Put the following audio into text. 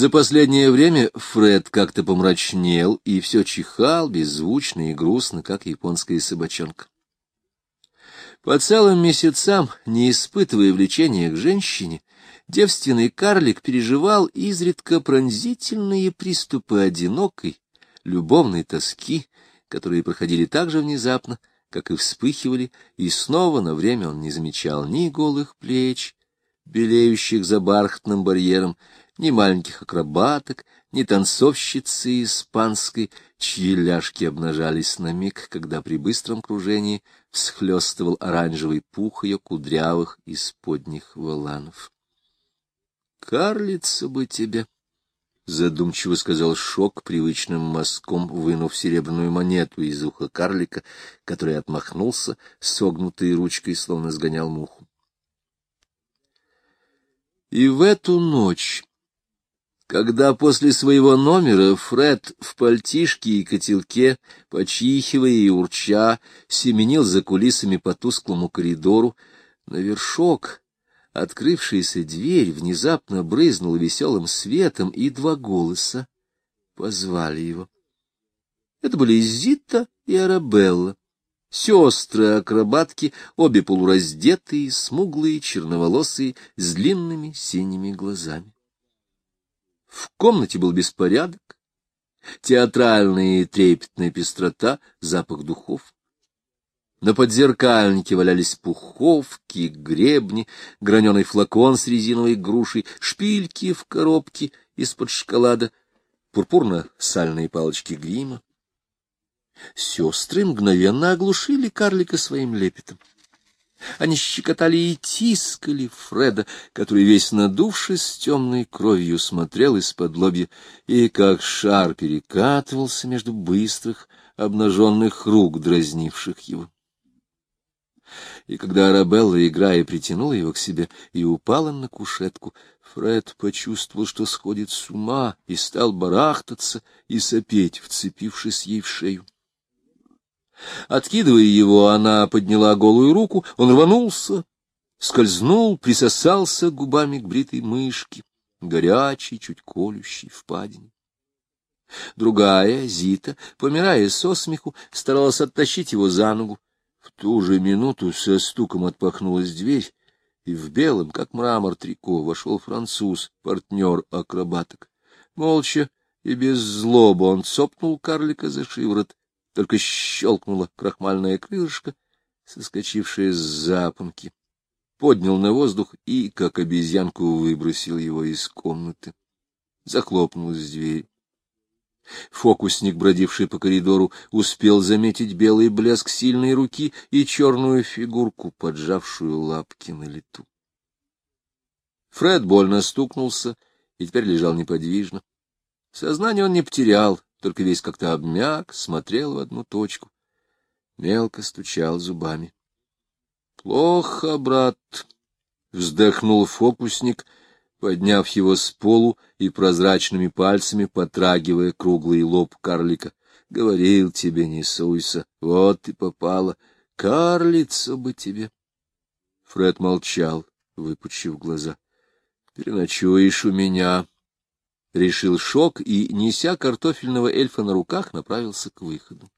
За последнее время Фред как-то помрачнел и все чихал беззвучно и грустно, как японская собачонка. По целым месяцам, не испытывая влечения к женщине, девственный карлик переживал изредка пронзительные приступы одинокой, любовной тоски, которые проходили так же внезапно, как и вспыхивали, и снова на время он не замечал ни голых плеч, белеющих за бархатным барьером, ни маленьких акробаток, ни танцовщицы испанской, чьи ляжки обнажались на миг, когда при быстром кружении всхлестывал оранжевый пух ее кудрявых исподних воланов. — Карлица бы тебе! — задумчиво сказал Шок, привычным мазком вынув серебряную монету из уха карлика, который отмахнулся, согнутой ручкой, словно сгонял муху. И в эту ночь, когда после своего номера Фред в пальтишке и котелке, почихивая и урча, семенил за кулисами по тусклому коридору, на вершок открывшаяся дверь внезапно брызнула веселым светом, и два голоса позвали его. Это были Зита и Арабелла. Сестры-акробатки, обе полураздетые, смуглые, черноволосые, с длинными синими глазами. В комнате был беспорядок, театральная и трепетная пестрота, запах духов. На подзеркальнике валялись пуховки, гребни, граненый флакон с резиновой грушей, шпильки в коробке из-под шоколада, пурпурно-сальные палочки грима. Сестры мгновенно оглушили карлика своим лепетом. Они щекотали и тискали Фреда, который, весь надувшись темной кровью, смотрел из-под лобья и, как шар, перекатывался между быстрых, обнаженных рук, дразнивших его. И когда Арабелла, играя, притянула его к себе и упала на кушетку, Фред почувствовал, что сходит с ума, и стал барахтаться и сопеть, вцепившись ей в шею. Откидывая его, она подняла голую руку, он рванулся, скользнул, присосался губами к бритой мышке, горячей, чуть колющей впадине. Другая, Зита, помирая со смеху, старалась оттащить его за ногу. В ту же минуту со стуком отпахнулась дверь, и в белом, как мрамор, трико вошел француз, партнер акробаток. Молча и без злобы он цопнул карлика за шиворот только щелкнула крахмальная крылышко, соскочившая с запонки. Поднял на воздух и, как обезьянку, выбросил его из комнаты. Захлопнулась дверь. Фокусник, бродивший по коридору, успел заметить белый блеск сильной руки и черную фигурку, поджавшую лапки на лету. Фред больно стукнулся и теперь лежал неподвижно. Сознание он не потерял, только весь как-то обмяк, смотрел в одну точку, мелко стучал зубами. — Плохо, брат, — вздохнул фокусник, подняв его с полу и прозрачными пальцами потрагивая круглый лоб карлика. — Говорил тебе, не суйся, вот и попало. Карлицу бы тебе. Фред молчал, выпучив глаза. — Переночуешь у меня, решил Шок и, неся картофельного эльфа на руках, направился к выходу.